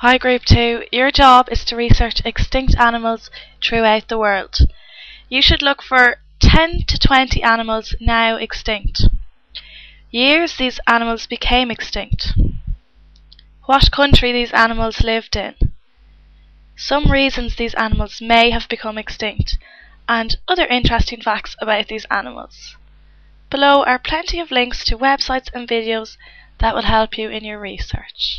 Hi Group 2, your job is to research extinct animals throughout the world. You should look for 10 to 20 animals now extinct. Years these animals became extinct. What country these animals lived in. Some reasons these animals may have become extinct, and other interesting facts about these animals. Below are plenty of links to websites and videos that will help you in your research.